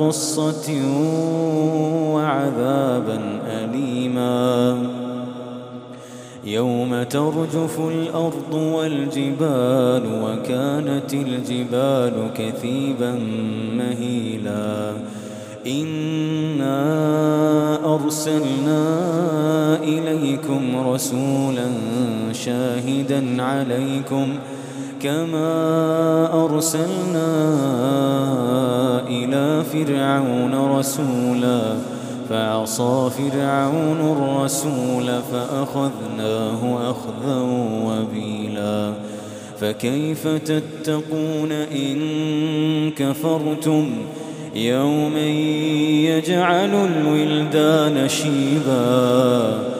غصة وعذابا أليما. يوم ترجف الأرض والجبال وكانت الجبال كثيبا مهيلا. إنا أرسلنا إليكم رسولا شاهدا عليكم كما أرسلنا إلى فرعون رسولا فعصى فرعون الرسول فأخذناه أخذا وبيلا. فكيف تتقون إن كفرتم؟ يوما يجعل الولدان شيبا.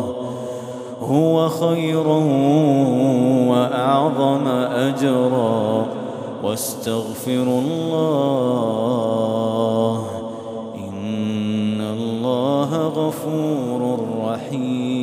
هو خيرا وأعظم أجرا. واستغفروا الله غفور رحيم.